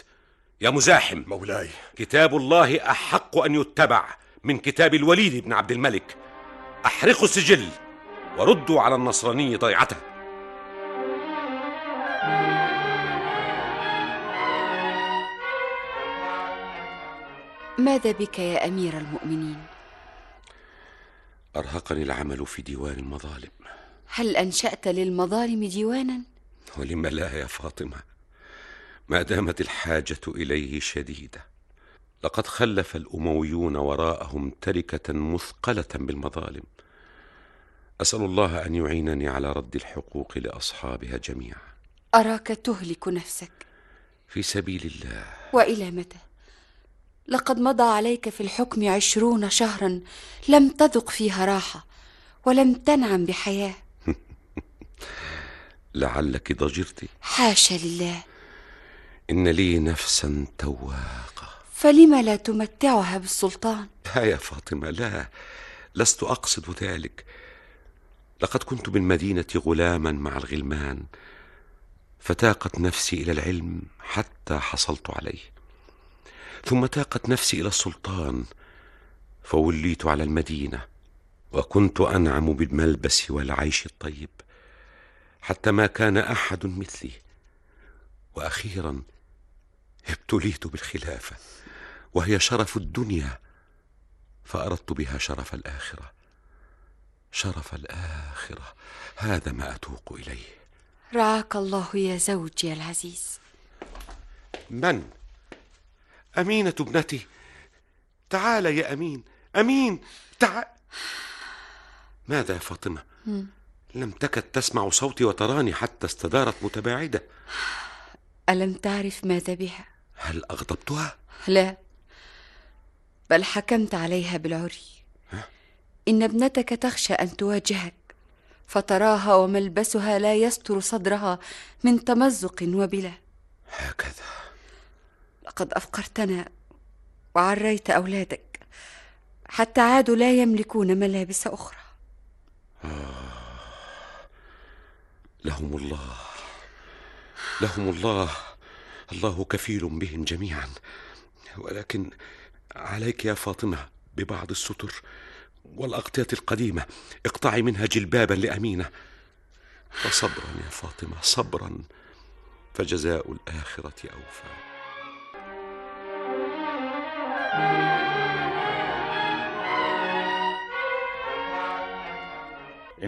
يا مزاحم. مولاي. كتاب الله أحق أن يتبع من كتاب الوليد بن عبد الملك. أحرقوا السجل وردوا على النصراني ضيعته. ماذا بك يا أمير المؤمنين؟ أرهقني العمل في ديوان المظالم. هل أنشأت للمظالم ديوانا؟ ولم لا يا فاطمة؟ ما دامت الحاجة إليه شديدة. لقد خلف الأمويون وراءهم تركة مثقلة بالمظالم. أسأل الله أن يعينني على رد الحقوق لأصحابها جميعا. أراك تهلك نفسك. في سبيل الله. وإلى متى؟ لقد مضى عليك في الحكم عشرون شهرا لم تذق فيها راحة ولم تنعم بحياة. [laughs] لعلك ضجرت حاشا لله. إن لي نفسا تواقة. فلم لا تمتعها بالسلطان؟ لا يا فاطمة لا. لست أقصد ذلك. لقد كنت بالمدينة غلاما مع الغلمان فتاقت نفسي إلى العلم حتى حصلت عليه. ثم تاقت نفسي إلى السلطان فوليت على المدينة وكنت أنعم بالملبس والعيش الطيب حتى ما كان أحد مثلي. وأخيرا ابتليت بالخلافة وهي شرف الدنيا فأردت بها شرف الآخرة. شرف الآخرة هذا ما أتوق إليه. رعاك الله يا زوجي العزيز. من؟ أمينة ابنتي. تعال يا أمين. أمين تعال ماذا يا فاطمة؟ مم. لم تكد تسمع صوتي وتراني حتى استدارت متباعدة. ألم تعرف ماذا بها؟ هل أغضبتها؟ لا بل حكمت عليها بالعري. إن ابنتك تخشى أن تواجهك فتراها وملبسها لا يستر صدرها من تمزق وبلا. هكذا. لقد أفقرتنا وعريت أولادك. حتى عادوا لا يملكون ملابس أخرى. لهم الله. لهم الله. الله كفيل بهم جميعا. ولكن عليك يا فاطمة ببعض الستر والأغطية القديمة. اقطعي منها جلبابا لأمينة. وصبرا يا فاطمة صبرا. فجزاء الآخرة أوفى. إن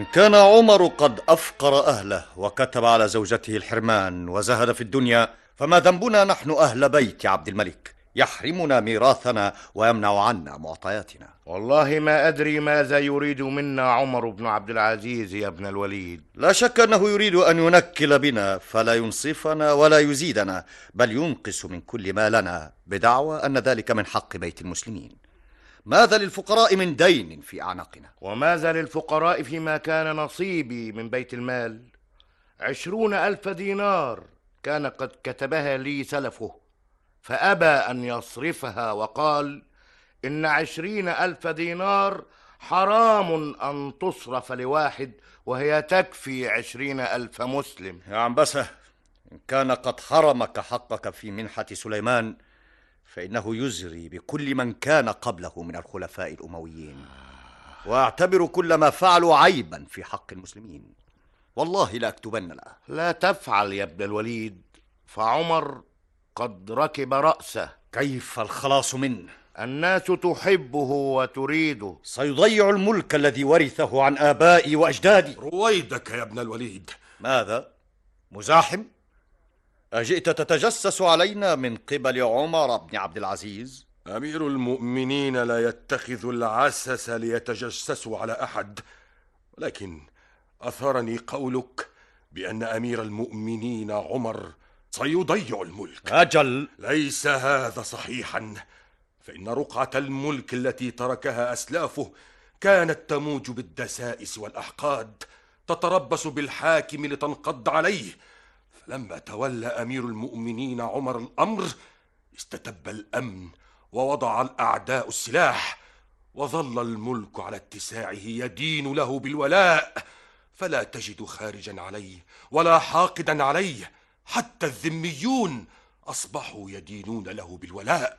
كان عمر قد أفقر أهله وكتب على زوجته الحرمان وزهد في الدنيا فما ذنبنا نحن أهل بيت عبد الملك. يحرمنا ميراثنا ويمنع عنا معطياتنا. والله ما أدري ماذا يريد منا عمر بن عبد العزيز يا ابن الوليد. لا شك أنه يريد أن ينكل بنا فلا ينصفنا ولا يزيدنا بل ينقص من كل ما لنا بدعوى أن ذلك من حق بيت المسلمين. ماذا للفقراء من دين في أعناقنا؟ وماذا للفقراء فيما كان نصيبي من بيت المال؟ عشرون ألف دينار كان قد كتبها لي سلفه. فأبى أن يصرفها وقال إن عشرين ألف دينار حرام أن تصرف لواحد وهي تكفي عشرين ألف مسلم. يا عنبسة إن كان قد حرمك حقك في منحة سليمان فإنه يزري بكل من كان قبله من الخلفاء الأمويين. وأعتبر كل ما فعلوا عيبا في حق المسلمين. والله لا أكتبن له لا تفعل يا ابن الوليد فعمر قد ركب رأسه كيف الخلاص منه الناس تحبه وتريده سيضيع الملك الذي ورثه عن آبائي وأجدادي رويدك يا ابن الوليد ماذا؟ مزاحم؟ أجئت تتجسس علينا من قبل عمر بن عبد العزيز؟ أمير المؤمنين لا يتخذ العسس ليتجسسوا على أحد ولكن أثارني قولك بأن أمير المؤمنين عمر سيضيع الملك. أجل. ليس هذا صحيحا. فإن رقعة الملك التي تركها أسلافه كانت تموج بالدسائس والأحقاد تتربص بالحاكم لتنقض عليه. فلما تولى أمير المؤمنين عمر الأمر استتب الأمن ووضع الأعداء السلاح وظل الملك على اتساعه يدين له بالولاء. فلا تجد خارجا عليه ولا حاقدا عليه. حتى الذميون أصبحوا يدينون له بالولاء.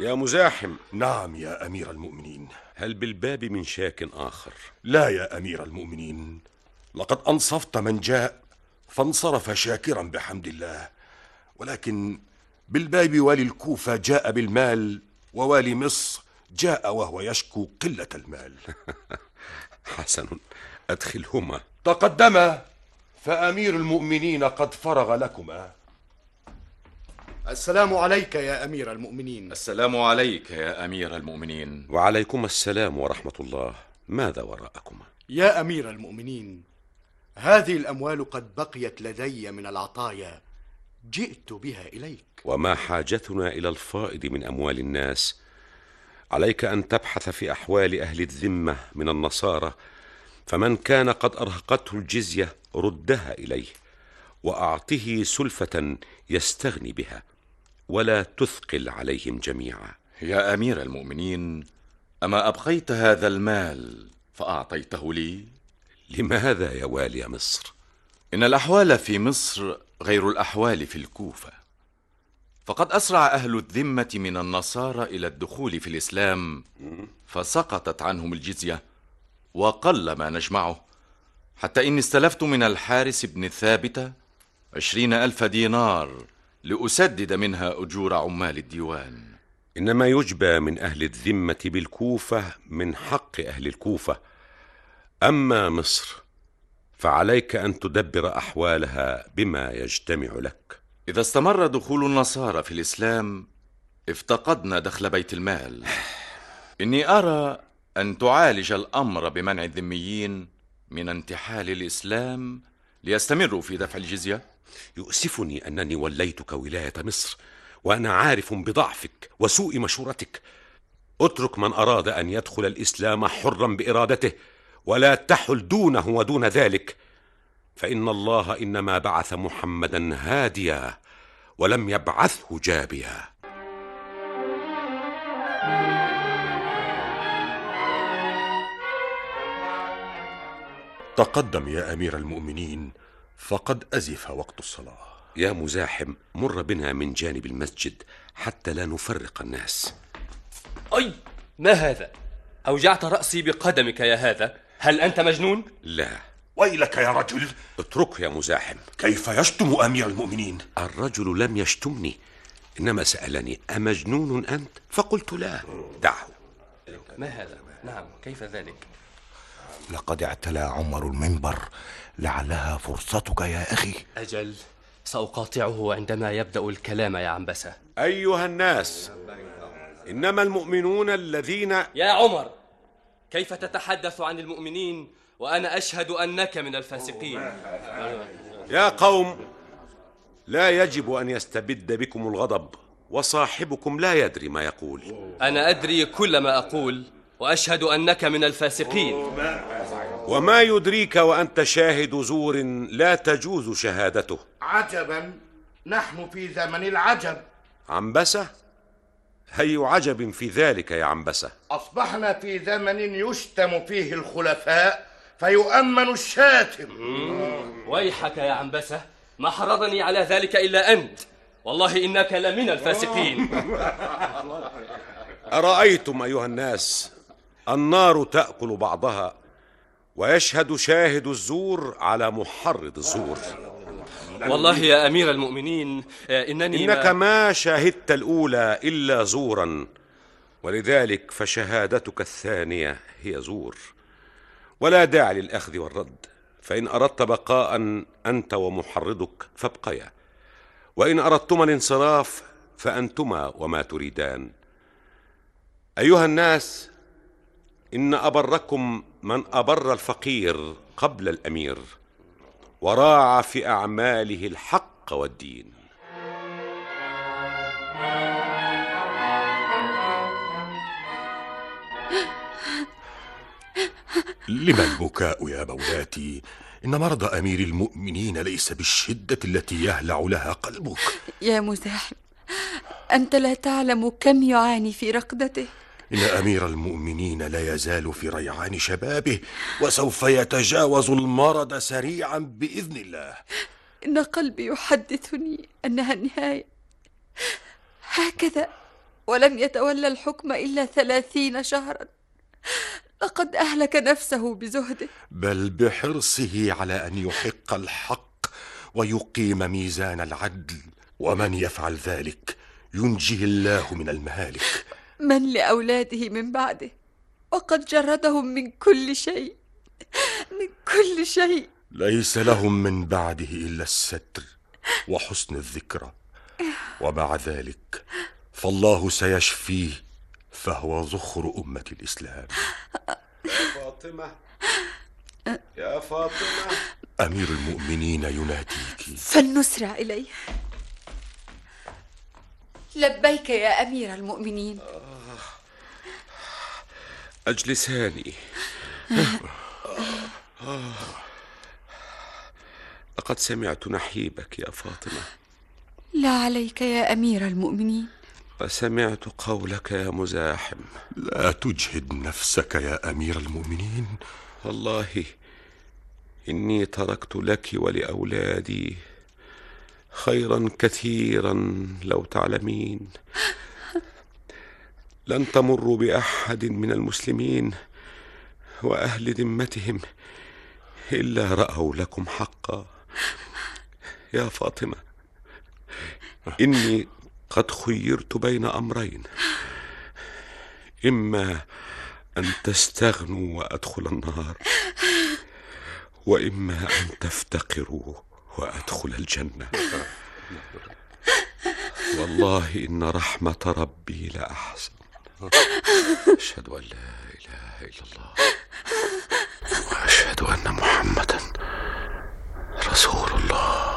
يا مزاحم. نعم يا أمير المؤمنين. هل بالباب من شاك آخر؟ لا يا أمير المؤمنين. لقد أنصفت من جاء فانصرف شاكرا بحمد الله. ولكن بالباب والي الكوفة جاء بالمال ووالي مصر. جاء وهو يشكو قلة المال. [laughs] حسن أدخلهما. تقدما فأمير المؤمنين قد فرغ لكما. السلام عليك يا أمير المؤمنين. السلام عليك يا أمير المؤمنين. وعليكم السلام ورحمة الله. ماذا وراءكما؟ يا أمير المؤمنين هذه الأموال قد بقيت لدي من العطايا. جئت بها إليك. وما حاجتنا إلى الفائض من أموال الناس عليك أن تبحث في أحوال أهل الذمة من النصارى فمن كان قد أرهقته الجزية ردها إليه وأعطه سلفة يستغني بها ولا تثقل عليهم جميعا يا أمير المؤمنين أما أبقيت هذا المال فأعطيته لي؟ لماذا يا والي مصر؟ إن الأحوال في مصر غير الأحوال في الكوفة فقد أسرع أهل الذمة من النصارى إلى الدخول في الإسلام. فسقطت عنهم الجزية وقل ما نجمعه. حتى إني استلفت من الحارس بن ثابتة عشرين ألف دينار لأسدد منها أجور عمال الديوان. إنما يجبى من أهل الذمة بالكوفة من حق أهل الكوفة. أما مصر فعليك أن تدبر أحوالها بما يجتمع لك. إذا استمر دخول النصارى في الإسلام افتقدنا دخل بيت المال. [sighs] إني أرى أن تعالج الأمر بمنع الذميين من انتحال الإسلام ليستمروا في دفع الجزية. يؤسفني أنني وليتك ولاية مصر وأنا عارف بضعفك وسوء مشورتك. اترك من أراد أن يدخل الإسلام حرا بإرادته ولا تحل دونه ودون ذلك. فإن الله إنما بعث محمدا هاديا ولم يبعثه جابيا. تقدم يا أمير المؤمنين فقد أزف وقت الصلاة. يا مزاحم مر بنا من جانب المسجد حتى لا نفرق الناس. أي ما هذا؟ أوجعت رأسي بقدمك يا هذا. هل أنت مجنون؟ لا. ويلك يا رجل. اتركه يا مزاحم. كيف يشتم أمير المؤمنين؟ الرجل لم يشتمني. إنما سألني أمجنون أنت؟ فقلت لا. دعه. ما هذا؟ نعم كيف ذلك؟ لقد اعتلى عمر المنبر. لعلها فرصتك يا أخي. أجل سأقاطعه عندما يبدأ الكلام يا عنبسة. أيها الناس إنما المؤمنون الذين يا عمر كيف تتحدث عن المؤمنين وأنا أشهد أنك من الفاسقين. يا قوم لا يجب أن يستبد بكم الغضب وصاحبكم لا يدري ما يقول. أنا أدري كل ما أقول وأشهد أنك من الفاسقين. وما يدريك وأنت شاهد زور لا تجوز شهادته. عجبا نحن في زمن العجب. عنبسة؟ أي عجب في ذلك يا عنبسة؟ أصبحنا في زمن يشتم فيه الخلفاء فيؤمن الشاتم. ويحك يا عنبسة ما حرضني على ذلك إلا أنت. والله إنك لمن الفاسقين. [laughs] أرأيتم أيها الناس النار تأكل بعضها ويشهد شاهد الزور على محرض الزور. والله يا أمير المؤمنين إنني إنك ما شاهدت الأولى إلا زورا ولذلك فشهادتك الثانية هي زور. ولا داعي للأخذ والرد. فإن أردت بقاء أنت ومحرضك فابقيا. وإن أردتما الانصراف فأنتما وما تريدان. أيها الناس إن أبركم من أبر الفقير قبل الأمير وراعى في أعماله الحق والدين. لما البكاء يا مولاتي؟ إن مرض أمير المؤمنين ليس بالشدة التي يهلع لها قلبك. يا مزاحم أنت لا تعلم كم يعاني في رقدته إن أمير المؤمنين لا يزال في ريعان شبابه وسوف يتجاوز المرض سريعا بإذن الله. إن قلبي يحدثني أنها النهاية. هكذا ولم يتولى الحكم إلا ثلاثين شهرا. لقد أهلك نفسه بزهده بل بحرصه على أن يحق الحق ويقيم ميزان العدل. ومن يفعل ذلك ينجيه الله من المهالك. من لأولاده من بعده. وقد جردهم من كل شيء. من كل شيء. ليس لهم من بعده إلا الستر وحسن الذكرى. ومع ذلك فالله سيشفيه فهو ذخر أمة الإسلام. فاطمة يا فاطمة. أمير المؤمنين يناديك. فلنسرع إليه. لبيك يا أمير المؤمنين. أجلساني. لقد سمعت نحيبك يا فاطمة. لا عليك يا أمير المؤمنين. وسمعت قولك يا مزاحم. لا تجهد نفسك يا أمير المؤمنين. والله إني تركت لك ولأولادي خيرا كثيرا لو تعلمين. لن تمروا بأحد من المسلمين وأهل ذمتهم إلا رأوا لكم حقا. يا فاطمة إني قد خيرت بين أمرين. إما أن تستغنوا وأدخل النار وإما أن تفتقروا وأدخل الجنة. والله إن رحمة ربي لأحسن. أشهد أن لا إله إلا الله وأشهد أن محمدا رسول الله.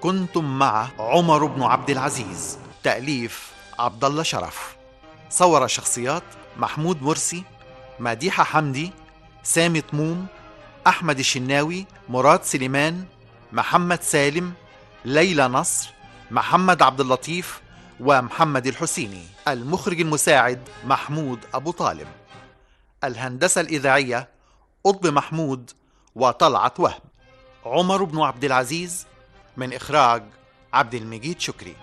كنتم مع عمر بن عبد العزيز. تأليف عبد الله شرف. صور الشخصيات محمود مرسي مديحة حمدي سامي طموم أحمد الشناوي مراد سليمان محمد سالم ليلى نصر محمد عبد اللطيف ومحمد الحسيني. المخرج المساعد محمود أبو طالب. الهندسة الإذاعية قطب محمود وطلعت وهب. عمر بن عبد العزيز من إخراج عبد المجيد شكري.